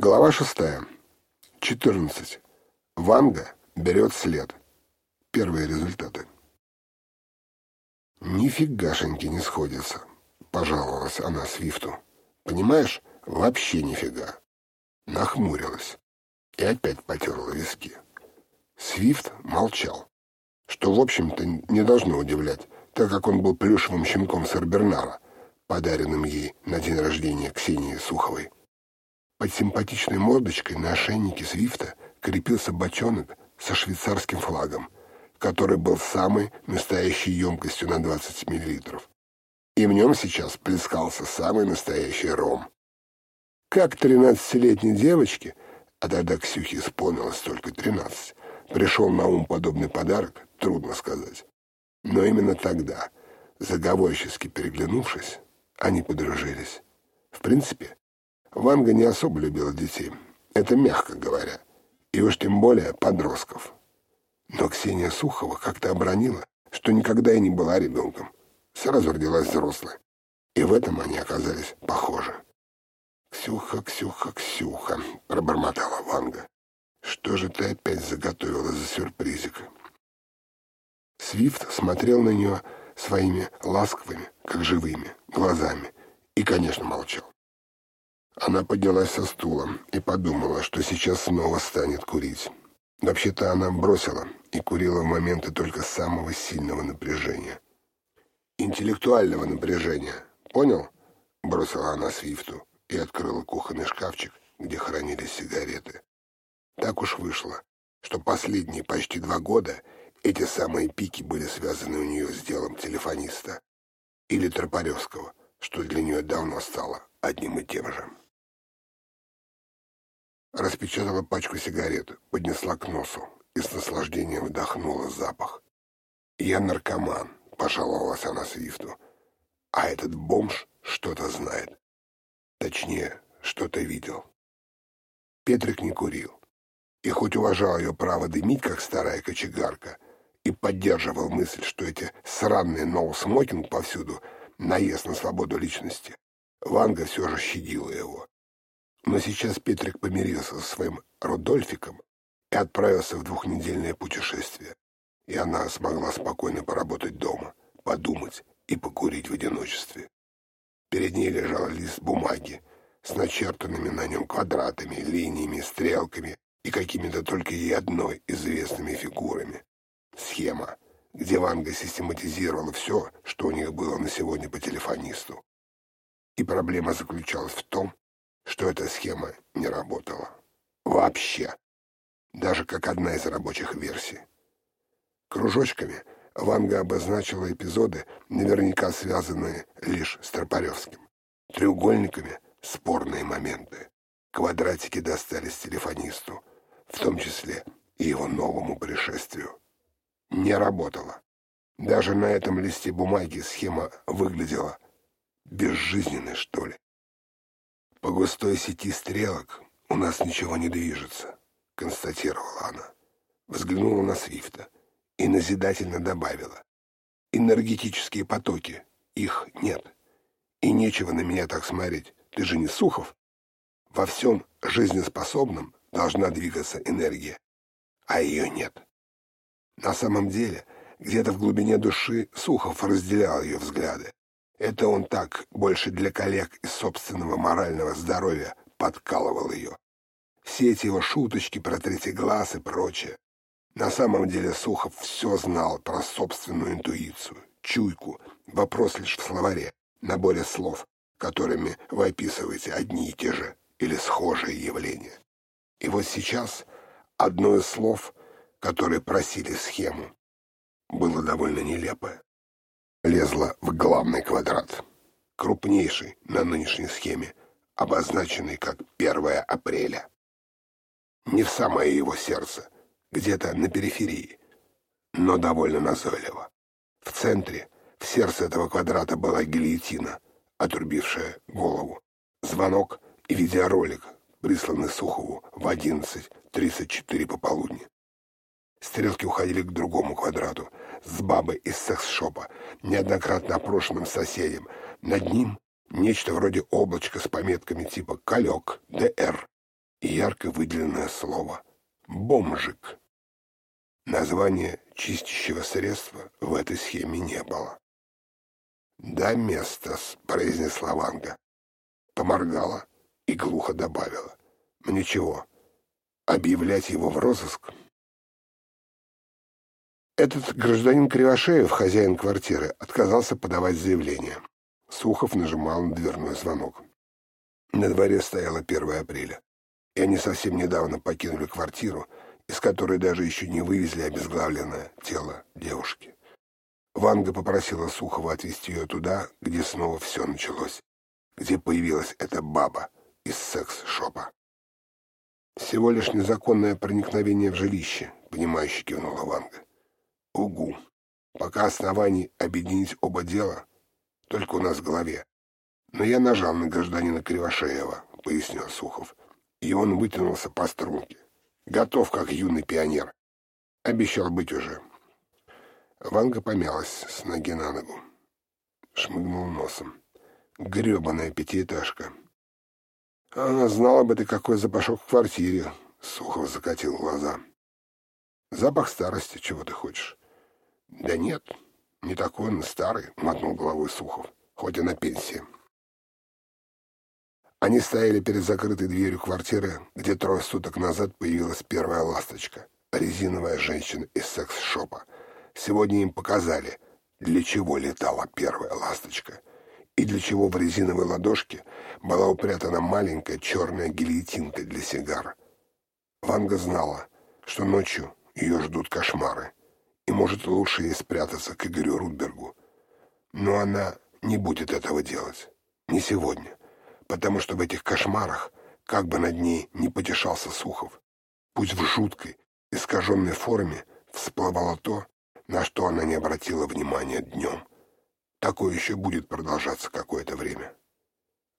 Глава шестая. 14. Ванга берет след. Первые результаты. «Нифигашеньки не сходятся», — пожаловалась она Свифту. «Понимаешь, вообще нифига». Нахмурилась и опять потерла виски. Свифт молчал, что, в общем-то, не должно удивлять, так как он был плюшевым щенком Сарбернара, подаренным ей на день рождения Ксении Суховой. Под симпатичной мордочкой на ошейнике Свифта крепился бочонок со швейцарским флагом, который был самой настоящей емкостью на 20 мл. И в нем сейчас плескался самый настоящий ром. Как тринадцатилетней девочке, а тогда Ксюхе исполнилось только тринадцать, пришел на ум подобный подарок, трудно сказать. Но именно тогда, заговорчески переглянувшись, они подружились. В принципе, Ванга не особо любила детей. Это мягко говоря. И уж тем более подростков. Но Ксения Сухова как-то обронила, что никогда и не была ребенком. Сразу родилась взрослой. И в этом они оказались похожи. «Ксюха, Ксюха, Ксюха», — пробормотала Ванга. «Что же ты опять заготовила за сюрпризик?» Свифт смотрел на нее своими ласковыми, как живыми, глазами и, конечно, молчал. Она поднялась со стула и подумала, что сейчас снова станет курить. Вообще-то она бросила и курила в моменты только самого сильного напряжения. Интеллектуального напряжения. Понял? Бросила она Свифту и открыла кухонный шкафчик, где хранились сигареты. Так уж вышло, что последние почти два года эти самые пики были связаны у нее с делом телефониста или Тропаревского, что для нее давно стало одним и тем же. Распечатала пачку сигарет, поднесла к носу и с наслаждением вдохнула запах. «Я наркоман», — пожаловалась она Свифту. «А этот бомж что-то знает. Точнее, что-то видел». Петрик не курил. И хоть уважал ее право дымить, как старая кочегарка, и поддерживал мысль, что эти сраные ноу-смокинг повсюду — наезд на свободу личности, Ванга все же щадила его. Но сейчас Петрик помирился со своим Рудольфиком и отправился в двухнедельное путешествие. И она смогла спокойно поработать дома, подумать и покурить в одиночестве. Перед ней лежал лист бумаги с начертанными на нем квадратами, линиями, стрелками и какими-то только ей одной известными фигурами. Схема, где Ванга систематизировала все, что у них было на сегодня по телефонисту. И проблема заключалась в том, что эта схема не работала. Вообще. Даже как одна из рабочих версий. Кружочками Ванга обозначила эпизоды, наверняка связанные лишь с Тропаревским. Треугольниками — спорные моменты. Квадратики достались телефонисту, в том числе и его новому пришествию. Не работало. Даже на этом листе бумаги схема выглядела безжизненной, что ли. «По густой сети стрелок у нас ничего не движется», — констатировала она. Взглянула на Свифта и назидательно добавила. «Энергетические потоки. Их нет. И нечего на меня так смотреть. Ты же не Сухов. Во всем жизнеспособном должна двигаться энергия, а ее нет». На самом деле, где-то в глубине души Сухов разделял ее взгляды. Это он так, больше для коллег и собственного морального здоровья, подкалывал ее. Все эти его шуточки про третий глаз и прочее. На самом деле Сухов все знал про собственную интуицию, чуйку, вопрос лишь в словаре, наборе слов, которыми вы описываете одни и те же или схожие явления. И вот сейчас одно из слов, которые просили схему, было довольно нелепое лезла в главный квадрат, крупнейший на нынешней схеме, обозначенный как 1 апреля. Не в самое его сердце, где-то на периферии, но довольно назойливо. В центре, в сердце этого квадрата была гильотина, отрубившая голову, звонок и видеоролик, присланный Сухову в 11.34 пополудни. Стрелки уходили к другому квадрату, с бабой из секс-шопа, неоднократно опрошенным соседем. Над ним нечто вроде облачка с пометками типа «Калек», «ДР». и ярко выделенное слово «бомжик». Названия чистящего средства в этой схеме не было. «Да, место», — произнесла Ванга. Поморгала и глухо добавила. «Мне чего, объявлять его в розыск?» Этот гражданин Кривошеев, хозяин квартиры, отказался подавать заявление. Сухов нажимал на дверной звонок. На дворе стояло 1 апреля, и они совсем недавно покинули квартиру, из которой даже еще не вывезли обезглавленное тело девушки. Ванга попросила Сухова отвезти ее туда, где снова все началось, где появилась эта баба из секс-шопа. «Всего лишь незаконное проникновение в жилище», — понимающе кивнула Ванга. «Угу. Пока оснований объединить оба дела, только у нас в голове. Но я нажал на гражданина Кривошеева», — пояснил Сухов, и он вытянулся по струнке. Готов, как юный пионер. Обещал быть уже. Ванга помялась с ноги на ногу. Шмыгнул носом. Гребаная пятиэтажка. Она знала бы ты, какой запашок в квартире. Сухов закатил глаза. Запах старости, чего ты хочешь? Да нет, не такой он старый, мотнул головой Сухов, хоть и на пенсии. Они стояли перед закрытой дверью квартиры, где трое суток назад появилась первая ласточка, резиновая женщина из секс-шопа. Сегодня им показали, для чего летала первая ласточка, и для чего в резиновой ладошке была упрятана маленькая черная гильотинка для сигар. Ванга знала, что ночью ее ждут кошмары, и, может, лучше ей спрятаться к Игорю Рудбергу. Но она не будет этого делать. Не сегодня потому что в этих кошмарах, как бы над ней не потешался Сухов, пусть в жуткой, искаженной форме всплывало то, на что она не обратила внимания днем. Такое еще будет продолжаться какое-то время.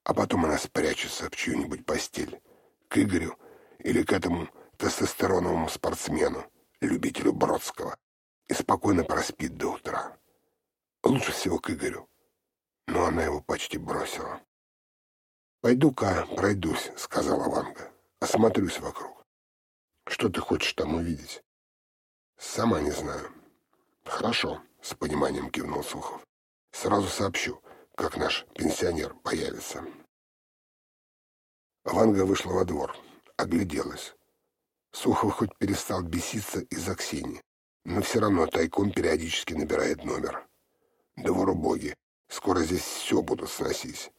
А потом она спрячется в чью-нибудь постель, к Игорю или к этому тестостероновому спортсмену, любителю Бродского, и спокойно проспит до утра. Лучше всего к Игорю. Но она его почти бросила. «Пойду-ка пройдусь», — сказала Ванга. «Осмотрюсь вокруг». «Что ты хочешь там увидеть?» «Сама не знаю». «Хорошо», — с пониманием кивнул Сухов. «Сразу сообщу, как наш пенсионер появится». Ванга вышла во двор, огляделась. Сухов хоть перестал беситься из-за Ксении, но все равно тайком периодически набирает номер. Двор убоги, скоро здесь все будут сносить.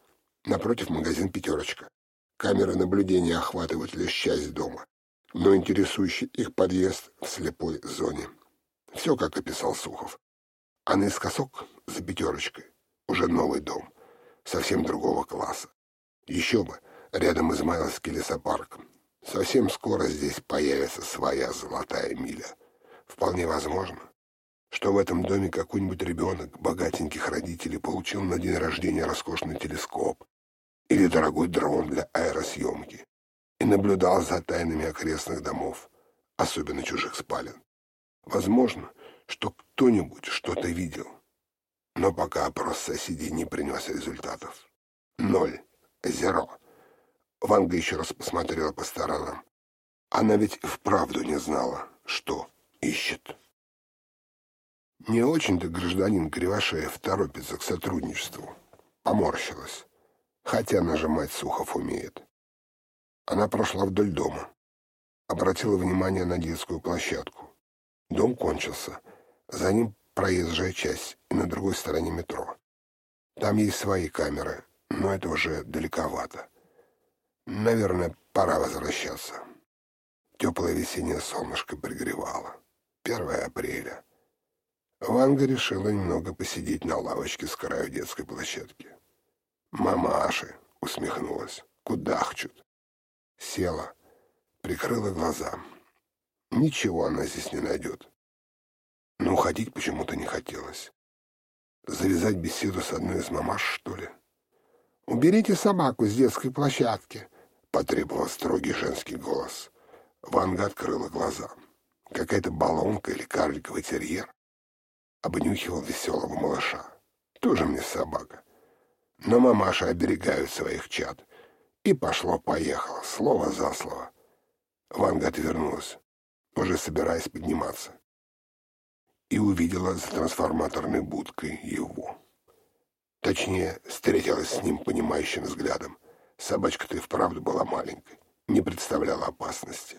Напротив магазин «Пятерочка». Камеры наблюдения охватывают лишь часть дома, но интересующий их подъезд в слепой зоне. Все, как описал Сухов. А наискосок за «Пятерочкой» уже новый дом, совсем другого класса. Еще бы, рядом Измайловский лесопарк. Совсем скоро здесь появится своя золотая миля. Вполне возможно, что в этом доме какой-нибудь ребенок богатеньких родителей получил на день рождения роскошный телескоп или дорогой дрон для аэросъемки и наблюдал за тайнами окрестных домов, особенно чужих спален. Возможно, что кто-нибудь что-то видел, но пока опрос соседей не принес результатов. Ноль. Зеро. Ванга еще раз посмотрела по сторонам. Она ведь вправду не знала, что ищет. Не очень-то гражданин Кривошеев торопится к сотрудничеству. Поморщилась, хотя нажимать Сухов умеет. Она прошла вдоль дома, обратила внимание на детскую площадку. Дом кончился, за ним проезжая часть и на другой стороне метро. Там есть свои камеры, но это уже далековато. Наверное, пора возвращаться. Теплое весеннее солнышко пригревало. 1 апреля. Ванга решила немного посидеть на лавочке с краю детской площадки. «Мамаши!» — усмехнулась. «Кудахчут!» Села, прикрыла глаза. Ничего она здесь не найдет. Но уходить почему-то не хотелось. Завязать беседу с одной из мамаш, что ли? «Уберите собаку с детской площадки!» — потребовал строгий женский голос. Ванга открыла глаза. Какая-то баллонка или карликовый терьер обнюхивал веселого малыша. Тоже мне собака. Но мамаши оберегают своих чад. И пошло-поехало, слово за слово. Ванга отвернулась, уже собираясь подниматься, и увидела за трансформаторной будкой его. Точнее, встретилась с ним понимающим взглядом. Собачка-то и вправду была маленькой, не представляла опасности.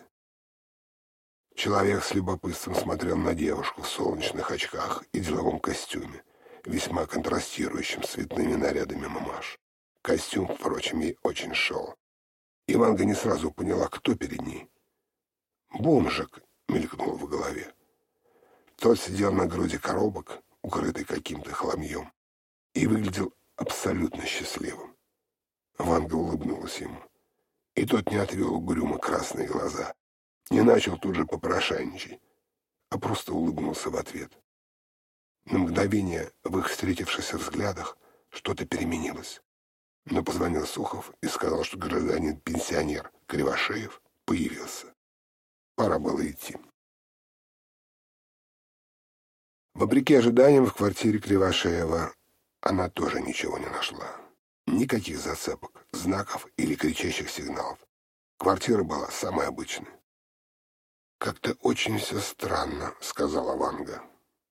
Человек с любопытством смотрел на девушку в солнечных очках и деловом костюме, весьма контрастирующим с цветными нарядами мамаш. Костюм, впрочем, ей очень шел. Иванга не сразу поняла, кто перед ней. «Бомжик!» — мелькнуло в голове. Тот сидел на груди коробок, укрытый каким-то хламьем, и выглядел абсолютно счастливым. Ванга улыбнулась ему, и тот не отвел угрюмо красные глаза. Не начал тут же попрошайничать, а просто улыбнулся в ответ. На мгновение в их встретившихся взглядах что-то переменилось. Но позвонил Сухов и сказал, что гражданин-пенсионер Кривошеев появился. Пора было идти. Вопреки ожиданиям в квартире Кривошеева она тоже ничего не нашла. Никаких зацепок, знаков или кричащих сигналов. Квартира была самой обычной. «Как-то очень все странно», — сказала Ванга.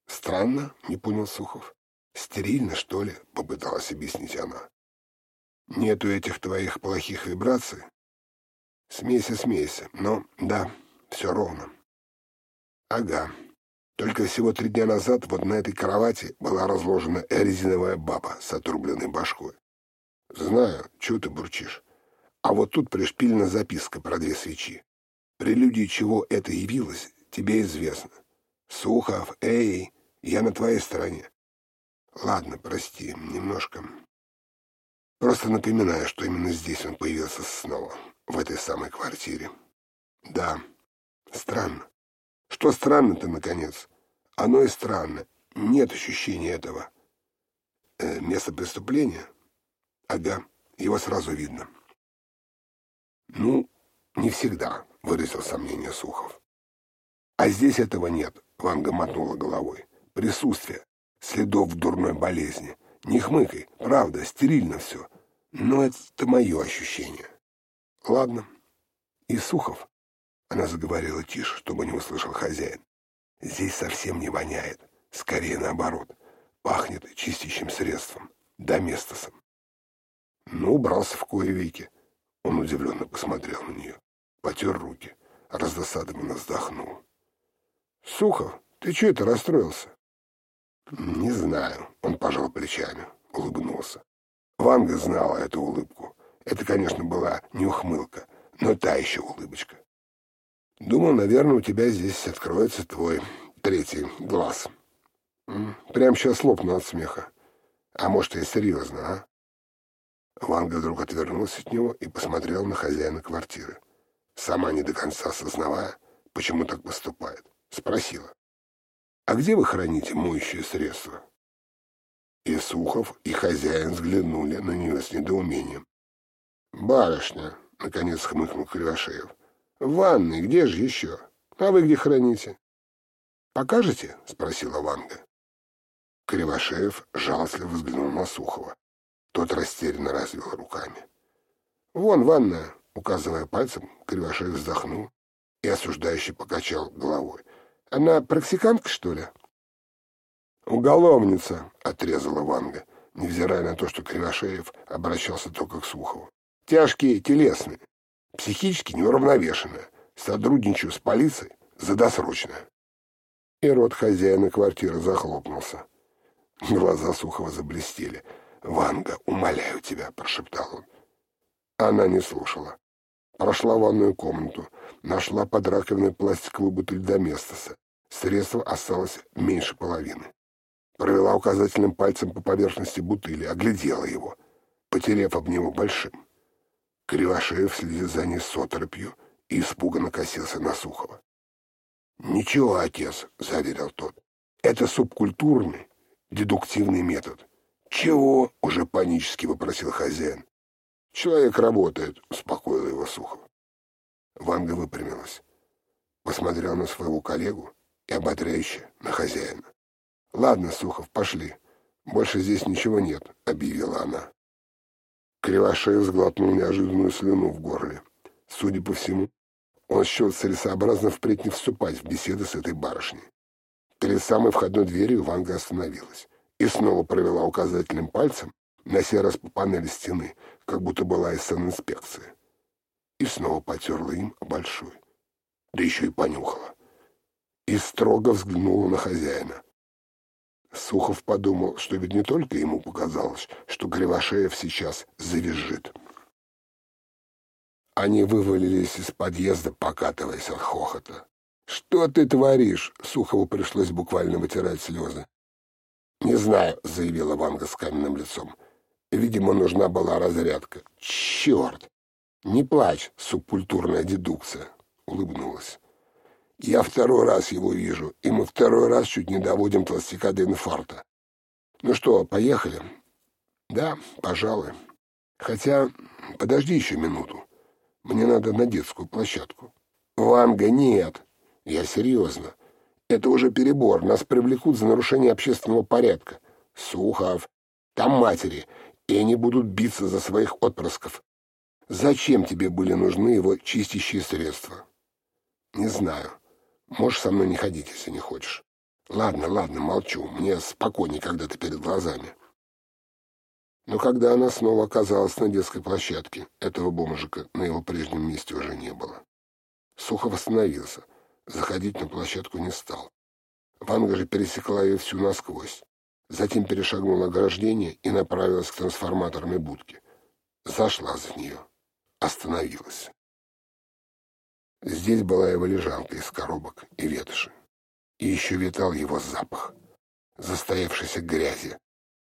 «Странно?» — не понял Сухов. «Стерильно, что ли?» — попыталась объяснить она. «Нету этих твоих плохих вибраций?» «Смейся, смейся. Но, да, все ровно». «Ага. Только всего три дня назад вот на этой кровати была разложена резиновая баба с отрубленной башкой. Знаю, чего ты бурчишь. А вот тут пришпилена записка про две свечи. Прелюдия чего это явилось, тебе известно. Сухов, эй, я на твоей стороне. Ладно, прости, немножко. Просто напоминаю, что именно здесь он появился снова, в этой самой квартире. Да, странно. Что странно-то, наконец? Оно и странно. Нет ощущения этого. Э, место преступления? Ага, его сразу видно. Ну, не всегда. — выразил сомнение Сухов. «А здесь этого нет», — Ванга мотнула головой. «Присутствие, следов дурной болезни. Не хмыкай, правда, стерильно все. Но это мое ощущение». «Ладно». «И Сухов?» — она заговорила тише, чтобы не услышал хозяин. «Здесь совсем не воняет. Скорее наоборот. Пахнет чистящим средством. Доместосом». «Ну, убрался в кое веки». Он удивленно посмотрел на нее потер руки, раздосадованно вздохнул. «Сухов, ты че это расстроился?» «Не знаю», — он пожал плечами, улыбнулся. Ванга знала эту улыбку. Это, конечно, была не ухмылка, но та еще улыбочка. Думал, наверное, у тебя здесь откроется твой третий глаз. Прям сейчас лопну от смеха. А может, и серьезно, а? Ванга вдруг отвернулся от него и посмотрел на хозяина квартиры сама не до конца осознавая, почему так поступает, спросила. «А где вы храните моющие средства?» И Сухов, и хозяин взглянули на нее с недоумением. «Барышня», — наконец хмыкнул Кривошеев, — «в ванной, где же еще? А вы где храните?» «Покажете?» — спросила Ванга. Кривошеев жалостливо взглянул на Сухова. Тот растерянно развел руками. «Вон ванная, Указывая пальцем, Кривошеев вздохнул и осуждающе покачал головой. «Она практикантка, что ли?» «Уголовница», — отрезала Ванга, невзирая на то, что Кривошеев обращался только к Сухову. «Тяжкие телесные, психически неуравновешенные, сотрудничаю с полицией за досрочное». И рот хозяина квартиры захлопнулся. Глаза Сухова заблестели. «Ванга, умоляю тебя», — прошептал он. Она не слушала. Прошла ванную комнату, нашла под раковиной пластиковую бутыль Доместоса. Средства осталось меньше половины. Провела указательным пальцем по поверхности бутыли, оглядела его, потеряв об него большим. Кривошеев следил за ней с оторопью и испуганно косился на Сухова. «Ничего, отец», — заверил тот, — «это субкультурный, дедуктивный метод». «Чего?» — уже панически вопросил хозяин. «Человек работает», — успокоил его Сухов. Ванга выпрямилась, посмотрела на своего коллегу и ободряюще на хозяина. «Ладно, Сухов, пошли. Больше здесь ничего нет», — объявила она. Кривошеев сглотнул неожиданную слюну в горле. Судя по всему, он счел целесообразно впредь не вступать в беседы с этой барышней. Перед самой входной дверью Ванга остановилась и снова провела указательным пальцем на сей раз по панели стены, как будто была из санинспекции. И снова потерла им большой. Да еще и понюхала. И строго взглянула на хозяина. Сухов подумал, что ведь не только ему показалось, что Кривошеев сейчас завизжит. Они вывалились из подъезда, покатываясь от хохота. «Что ты творишь?» — Сухову пришлось буквально вытирать слезы. «Не знаю», — заявила Ванга с каменным лицом. «Видимо, нужна была разрядка». «Черт! Не плачь, субкультурная дедукция», — улыбнулась. «Я второй раз его вижу, и мы второй раз чуть не доводим толстяка до инфаркта. Ну что, поехали?» «Да, пожалуй. Хотя, подожди еще минуту. Мне надо на детскую площадку». «Ванга, нет!» «Я серьезно. Это уже перебор. Нас привлекут за нарушение общественного порядка. Сухов. Там матери. И они будут биться за своих отпрысков. Зачем тебе были нужны его чистящие средства? Не знаю. Можешь со мной не ходить, если не хочешь. Ладно, ладно, молчу. Мне спокойнее, когда ты перед глазами. Но когда она снова оказалась на детской площадке, этого бомжика на его прежнем месте уже не было. Сухов остановился. Заходить на площадку не стал. Ванга же пересекла ее всю насквозь. Затем перешагнула ограждение и направилась к трансформаторной будке. Зашла за нее. Остановилась. Здесь была его лежанка из коробок и ветоши. И еще витал его запах, застоявшейся грязи,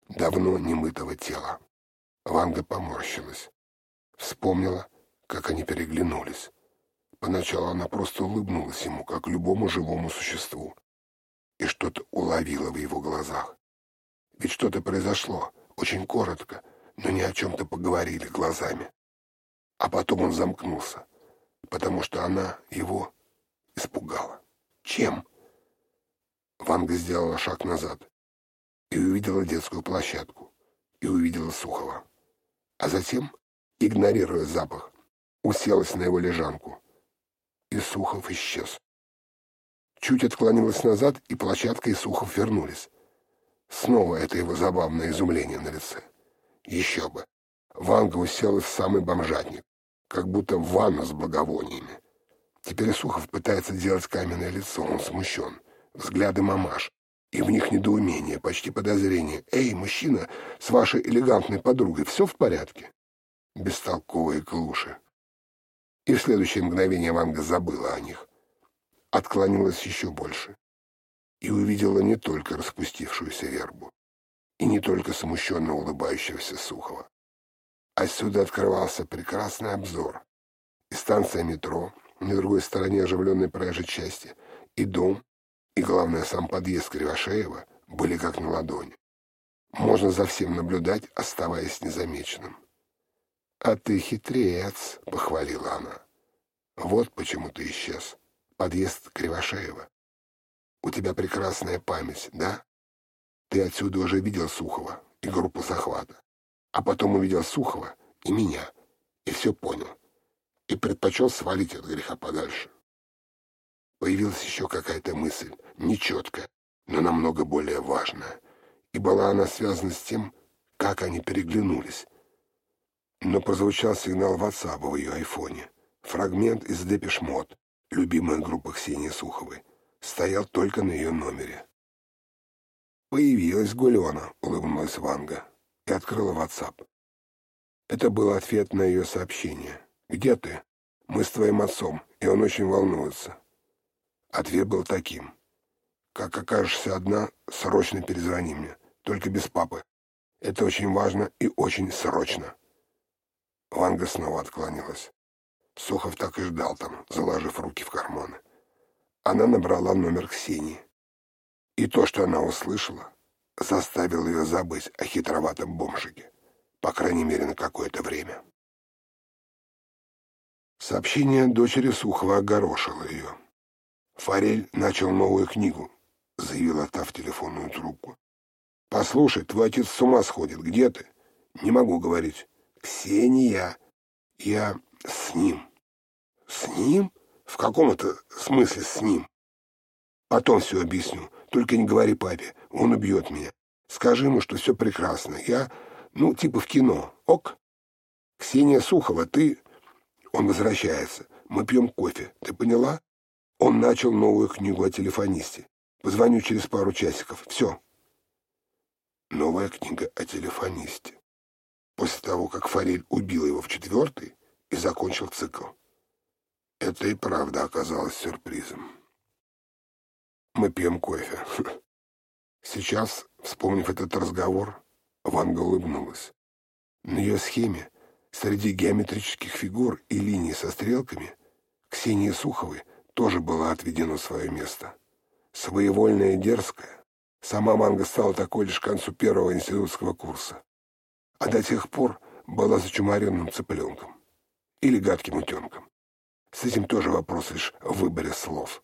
давно немытого тела. Ванга поморщилась. Вспомнила, как они переглянулись. Поначалу она просто улыбнулась ему, как любому живому существу, и что-то уловила в его глазах. Ведь что-то произошло, очень коротко, но ни о чем-то поговорили глазами. А потом он замкнулся, потому что она его испугала. Чем? Ванга сделала шаг назад и увидела детскую площадку, и увидела Сухова. А затем, игнорируя запах, уселась на его лежанку, и Сухов исчез. Чуть отклонилась назад, и площадка и Сухов вернулись. Снова это его забавное изумление на лице. Еще бы. Ванга уселась в самый бомжатник, как будто в ванну с благовониями. Теперь Сухов пытается делать каменное лицо, он смущен. Взгляды мамаш. И в них недоумение, почти подозрение. «Эй, мужчина, с вашей элегантной подругой все в порядке?» Бестолковые клуши. И в следующее мгновение Ванга забыла о них. Отклонилась еще больше. И увидела не только распустившуюся вербу, и не только смущенно улыбающегося Сухова. Отсюда открывался прекрасный обзор. И станция метро, на другой стороне оживленной проезжей части, и дом, и, главное, сам подъезд Кривошеева были как на ладони. Можно за всем наблюдать, оставаясь незамеченным. «А ты хитрец», — похвалила она. «Вот почему ты исчез. Подъезд Кривошеева. У тебя прекрасная память, да? Ты отсюда уже видел Сухова и группу захвата. А потом увидел Сухова и меня, и все понял. И предпочел свалить от греха подальше. Появилась еще какая-то мысль, нечеткая, но намного более важная. И была она связана с тем, как они переглянулись, но прозвучал сигнал WhatsApp в ее айфоне. Фрагмент из Depeche Mode, любимая группа Ксении Суховой, стоял только на ее номере. «Появилась Гулена», — улыбнулась Ванга и открыла WhatsApp. Это был ответ на ее сообщение. «Где ты? Мы с твоим отцом, и он очень волнуется». Ответ был таким. «Как окажешься одна, срочно перезвони мне, только без папы. Это очень важно и очень срочно». Ванга снова отклонилась. Сухов так и ждал там, заложив руки в карманы. Она набрала номер Ксении. И то, что она услышала, заставило ее забыть о хитроватом бомжике, по крайней мере, на какое-то время. Сообщение дочери Сухова огорошило ее. «Форель начал новую книгу», — заявила та в телефонную трубку. «Послушай, твой отец с ума сходит. Где ты?» «Не могу говорить. «Ксения, я с ним». «С ним? В каком это смысле с ним? Потом все объясню. Только не говори папе, он убьет меня. Скажи ему, что все прекрасно. Я, ну, типа в кино. Ок? Ксения Сухова, ты... Он возвращается. Мы пьем кофе. Ты поняла? Он начал новую книгу о телефонисте. Позвоню через пару часиков. Все. Новая книга о телефонисте. После того, как Форель убил его в четвертый и закончил цикл. Это и правда оказалось сюрпризом. Мы пьем кофе. Сейчас, вспомнив этот разговор, Ванга улыбнулась. На ее схеме, среди геометрических фигур и линий со стрелками, Ксении Суховой тоже было отведено свое место. Своевольная и дерзкая, сама Манга стала такой лишь к концу первого институтского курса. А до тех пор была зачумаренным цыпленком. Или гадким утенком. С этим тоже вопрос лишь в выборе слов.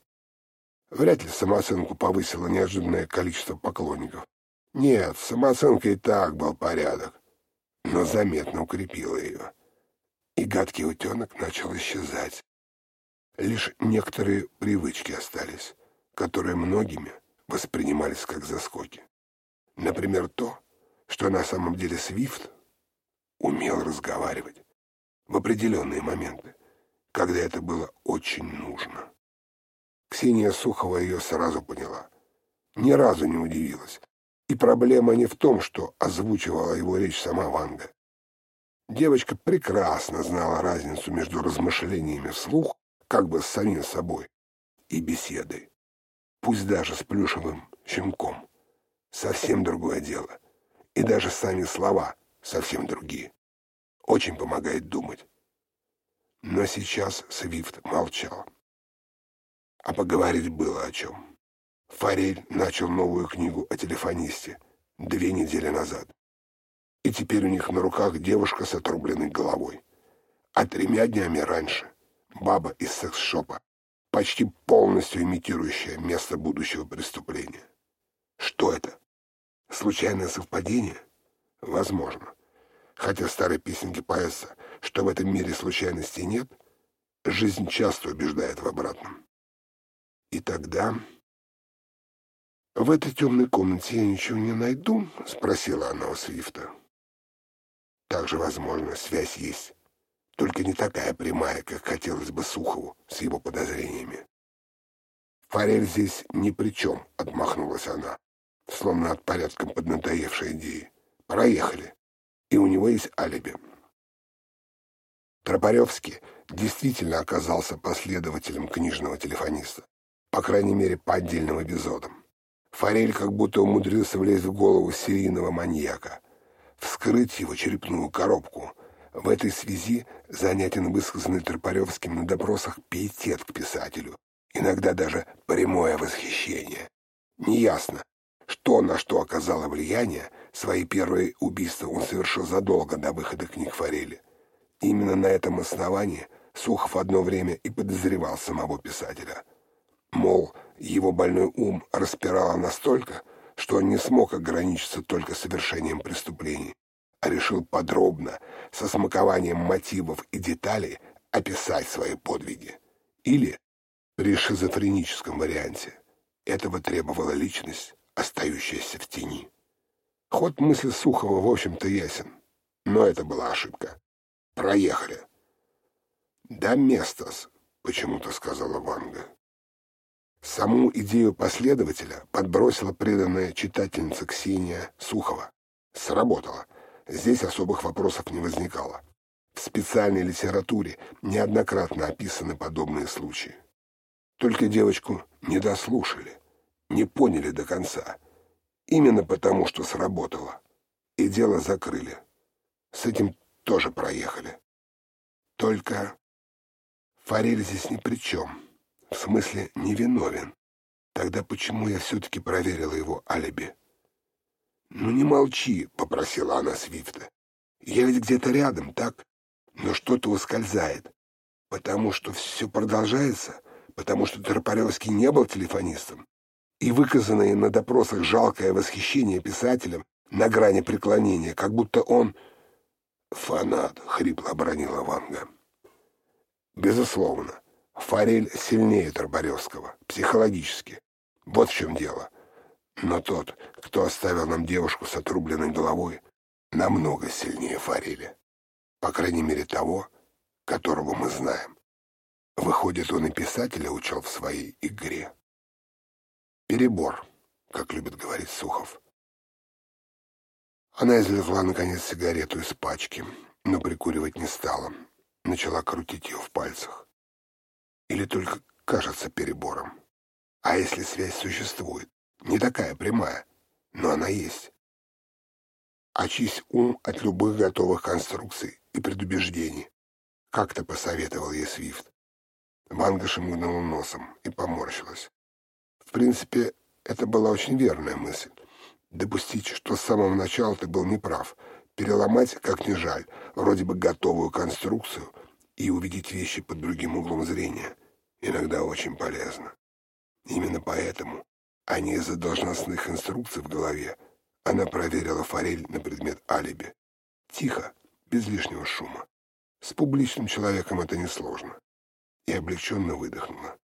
Вряд ли самооценку повысило неожиданное количество поклонников. Нет, самооценка и так был порядок, но заметно укрепила ее. И гадкий утенок начал исчезать. Лишь некоторые привычки остались, которые многими воспринимались как заскоки. Например, то, что на самом деле Свифт умел разговаривать в определенные моменты, когда это было очень нужно. Ксения Сухова ее сразу поняла. Ни разу не удивилась. И проблема не в том, что озвучивала его речь сама Ванга. Девочка прекрасно знала разницу между размышлениями вслух, как бы с самим собой, и беседой. Пусть даже с плюшевым щенком. Совсем другое дело. И даже сами слова совсем другие. Очень помогает думать. Но сейчас Свифт молчал а поговорить было о чем. Форель начал новую книгу о телефонисте две недели назад. И теперь у них на руках девушка с отрубленной головой. А тремя днями раньше баба из секс-шопа, почти полностью имитирующая место будущего преступления. Что это? Случайное совпадение? Возможно. Хотя старые песенки поэта, что в этом мире случайностей нет, жизнь часто убеждает в обратном. И тогда... «В этой темной комнате я ничего не найду?» — спросила она у Свифта. «Также, возможно, связь есть, только не такая прямая, как хотелось бы Сухову с его подозрениями». «Форель здесь ни при чем», — отмахнулась она, словно от порядком поднадоевшей идеи. «Проехали, и у него есть алиби». Тропаревский действительно оказался последователем книжного телефониста по крайней мере, по отдельным эпизодам. Форель как будто умудрился влезть в голову серийного маньяка, вскрыть его черепную коробку. В этой связи занятен высказанный Тропаревским на допросах пиетет к писателю, иногда даже прямое восхищение. Неясно, что на что оказало влияние, свои первые убийства он совершил задолго до выхода книг Форели. Именно на этом основании Сухов одно время и подозревал самого писателя — Мол, его больной ум распирало настолько, что он не смог ограничиться только совершением преступлений, а решил подробно, со смакованием мотивов и деталей, описать свои подвиги. Или, при шизофреническом варианте, этого требовала личность, остающаяся в тени. Ход мысли Сухова, в общем-то, ясен, но это была ошибка. Проехали. «Да, местос», — почему-то сказала Ванга. Саму идею последователя подбросила преданная читательница Ксения Сухова. Сработало. Здесь особых вопросов не возникало. В специальной литературе неоднократно описаны подобные случаи. Только девочку не дослушали, не поняли до конца. Именно потому, что сработало. И дело закрыли. С этим тоже проехали. Только Форель здесь ни при чем. В смысле, невиновен. Тогда почему я все-таки проверила его алиби? «Ну не молчи», — попросила она Свифта. «Я ведь где-то рядом, так? Но что-то ускользает. Потому что все продолжается, потому что Тропаревский не был телефонистом. И выказанное на допросах жалкое восхищение писателем на грани преклонения, как будто он... «Фанат», — хрипло обронила Ванга. «Безусловно, Форель сильнее Торбаревского, психологически. Вот в чем дело. Но тот, кто оставил нам девушку с отрубленной головой, намного сильнее Фореля. По крайней мере того, которого мы знаем. Выходит, он и писателя учил в своей игре. Перебор, как любит говорить Сухов. Она извлекла, наконец, сигарету из пачки, но прикуривать не стала. Начала крутить ее в пальцах. Или только кажется перебором. А если связь существует? Не такая прямая, но она есть. Очись ум от любых готовых конструкций и предубеждений. Как-то посоветовал ей Свифт. Ванга шмыгнула носом и поморщилась. Принципе, это была очень верная мысль. Допустить, что с самого начала ты был неправ, переломать, как ни жаль, вроде бы готовую конструкцию и увидеть вещи под другим углом зрения иногда очень полезно. Именно поэтому, а не из-за должностных инструкций в голове, она проверила форель на предмет алиби. Тихо, без лишнего шума. С публичным человеком это несложно. И облегченно выдохнула.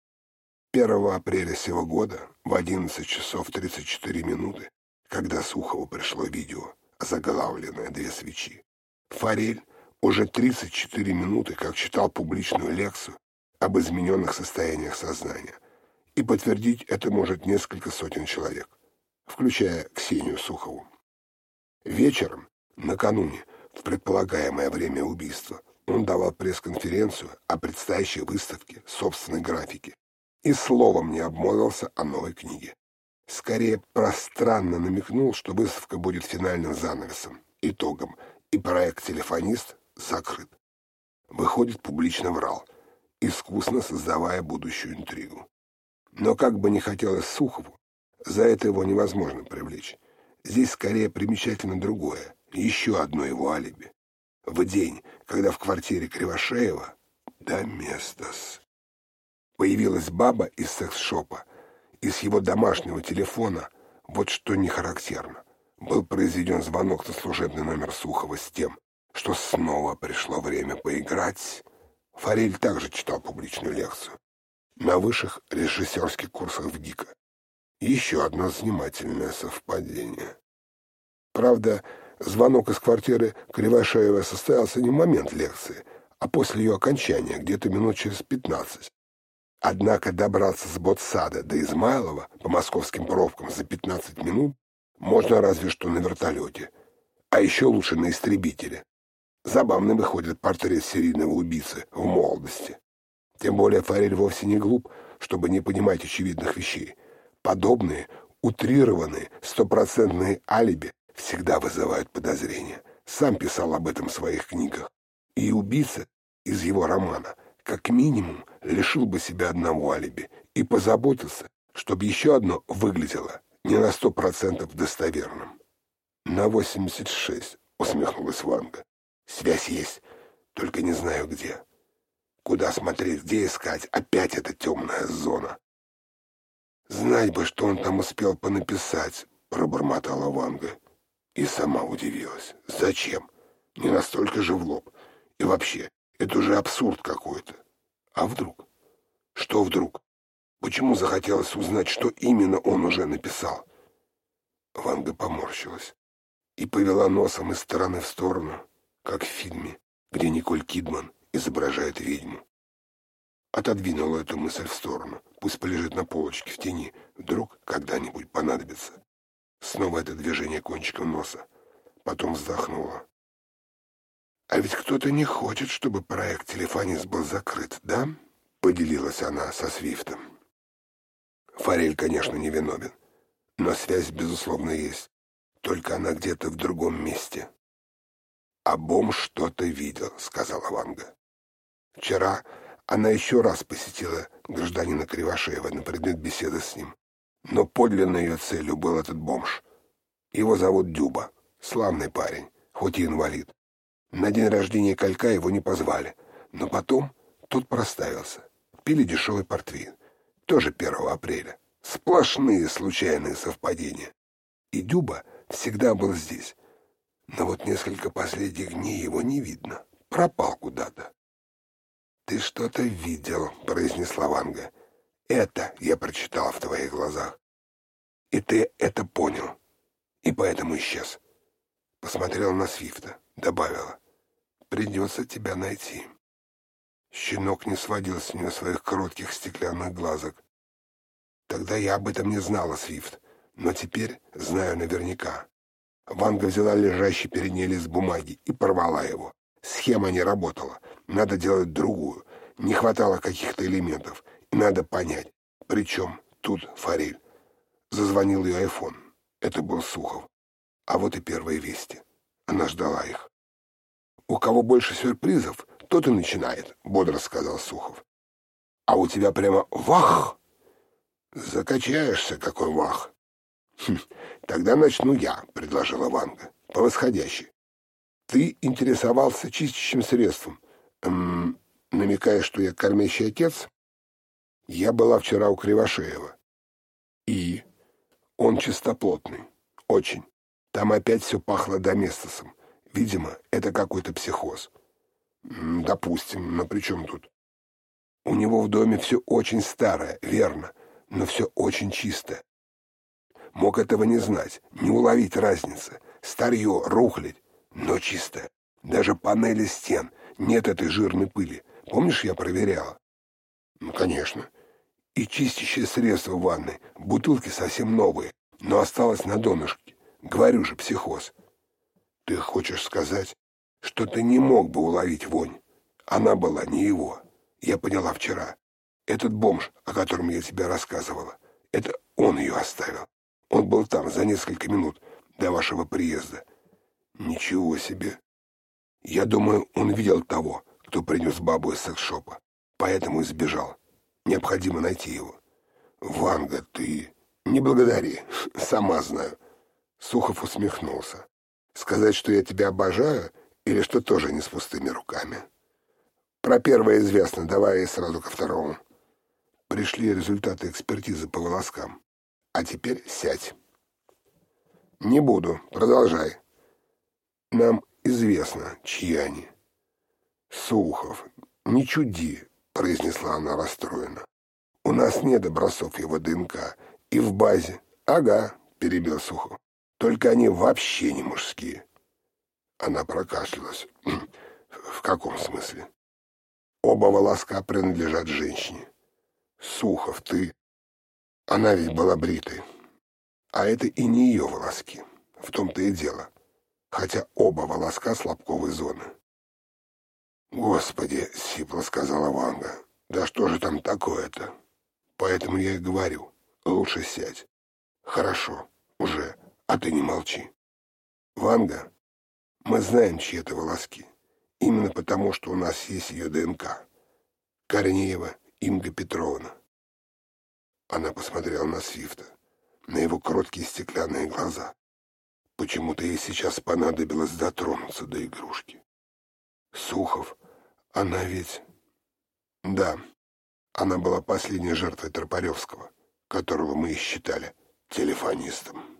1 апреля сего года в 11 часов 34 минуты, когда Сухову пришло видео, заглавленное «Две свечи», Форель уже 34 минуты как читал публичную лекцию об измененных состояниях сознания. И подтвердить это может несколько сотен человек, включая Ксению Сухову. Вечером, накануне, в предполагаемое время убийства, он давал пресс-конференцию о предстоящей выставке собственной графики и словом не обмолвился о новой книге. Скорее, пространно намекнул, что выставка будет финальным занавесом, итогом, и проект «Телефонист» закрыт. Выходит, публично врал, искусно создавая будущую интригу. Но как бы ни хотелось Сухову, за это его невозможно привлечь. Здесь скорее примечательно другое, еще одно его алиби. В день, когда в квартире Кривошеева, да место-с, Появилась баба из секс-шопа. Из его домашнего телефона, вот что не характерно, был произведен звонок на служебный номер Сухова с тем, что снова пришло время поиграть. Форель также читал публичную лекцию на высших режиссерских курсах в ГИКа. Еще одно занимательное совпадение. Правда, звонок из квартиры Кривошеева состоялся не в момент лекции, а после ее окончания, где-то минут через пятнадцать. Однако добраться с Ботсада до Измайлова по московским пробкам за 15 минут можно разве что на вертолете, а еще лучше на истребителе. Забавно выходит портрет серийного убийцы в молодости. Тем более Форель вовсе не глуп, чтобы не понимать очевидных вещей. Подобные, утрированные, стопроцентные алиби всегда вызывают подозрения. Сам писал об этом в своих книгах. И убийца из его романа как минимум лишил бы себя одного алиби и позаботился, чтобы еще одно выглядело не на сто процентов достоверным. «На восемьдесят шесть», — усмехнулась Ванга. «Связь есть, только не знаю где. Куда смотреть, где искать? Опять эта темная зона». «Знать бы, что он там успел понаписать», — пробормотала Ванга. И сама удивилась. «Зачем? Не настолько же в лоб. И вообще, это уже абсурд какой-то. А вдруг? Что вдруг? Почему захотелось узнать, что именно он уже написал? Ванга поморщилась и повела носом из стороны в сторону, как в фильме, где Николь Кидман изображает ведьму. Отодвинула эту мысль в сторону. Пусть полежит на полочке в тени. Вдруг когда-нибудь понадобится. Снова это движение кончиком носа. Потом вздохнула. «А ведь кто-то не хочет, чтобы проект «Телефонист» был закрыт, да?» — поделилась она со Свифтом. Форель, конечно, не виновен, но связь, безусловно, есть. Только она где-то в другом месте. «А бомж что-то видел», — сказала Ванга. Вчера она еще раз посетила гражданина Кривошеева на предмет беседы с ним. Но подлинной ее целью был этот бомж. Его зовут Дюба, славный парень, хоть и инвалид. На день рождения Калька его не позвали, но потом тут проставился. Пили дешевый портвейн. Тоже 1 апреля. Сплошные случайные совпадения. И Дюба всегда был здесь. Но вот несколько последних дней его не видно. Пропал куда-то. «Ты что-то видел», — произнесла Ванга. «Это я прочитала в твоих глазах. И ты это понял, и поэтому исчез». Посмотрела на Свифта, добавила. «Придется тебя найти». Щенок не сводил с нее своих коротких стеклянных глазок. Тогда я об этом не знала, Свифт, но теперь знаю наверняка. Ванга взяла лежащий перед ней лист бумаги и порвала его. Схема не работала. Надо делать другую. Не хватало каких-то элементов. И надо понять. Причем тут форель. Зазвонил ее айфон. Это был Сухов. А вот и первые вести. Она ждала их. «У кого больше сюрпризов, тот и начинает», — бодро сказал Сухов. «А у тебя прямо вах!» «Закачаешься, какой вах!» хм, «Тогда начну я», — предложила Ванга, — «по восходящей. Ты интересовался чистящим средством, эм, намекая, что я кормящий отец? Я была вчера у Кривошеева. И он чистоплотный. Очень. Там опять все пахло доместосом. Видимо, это какой-то психоз. Допустим, но при чем тут? У него в доме все очень старое, верно, но все очень чисто. Мог этого не знать, не уловить разницы. Старье, рухлядь, но чистое. Даже панели стен, нет этой жирной пыли. Помнишь, я проверяла? Ну, конечно. И чистящее средство в ванной, бутылки совсем новые, но осталось на донышке. Говорю же, психоз. Ты хочешь сказать, что ты не мог бы уловить вонь? Она была не его. Я поняла вчера. Этот бомж, о котором я тебе рассказывала, это он ее оставил. Он был там за несколько минут до вашего приезда. Ничего себе. Я думаю, он видел того, кто принес бабу из секс-шопа, поэтому и сбежал. Необходимо найти его. Ванга, ты... Не благодари, сама знаю. Сухов усмехнулся. Сказать, что я тебя обожаю, или что тоже не с пустыми руками? Про первое известно, давай сразу ко второму. Пришли результаты экспертизы по волоскам. А теперь сядь. Не буду, продолжай. Нам известно, чьи они. Сухов, не чуди, произнесла она расстроенно. У нас нет образцов его ДНК. И в базе. Ага, перебил Сухов. Только они вообще не мужские. Она прокашлялась. В каком смысле? Оба волоска принадлежат женщине. Сухов, ты... Она ведь была бритой. А это и не ее волоски. В том-то и дело хотя оба волоска с лобковой зоны. «Господи!» — сипло сказала Ванга. «Да что же там такое-то? Поэтому я и говорю, лучше сядь. Хорошо, уже, а ты не молчи. Ванга, мы знаем, чьи это волоски. Именно потому, что у нас есть ее ДНК. Корнеева Инга Петровна». Она посмотрела на Свифта, на его кроткие стеклянные глаза. Почему-то ей сейчас понадобилось дотронуться до игрушки. Сухов, она ведь... Да, она была последней жертвой Тропаревского, которого мы и считали телефонистом.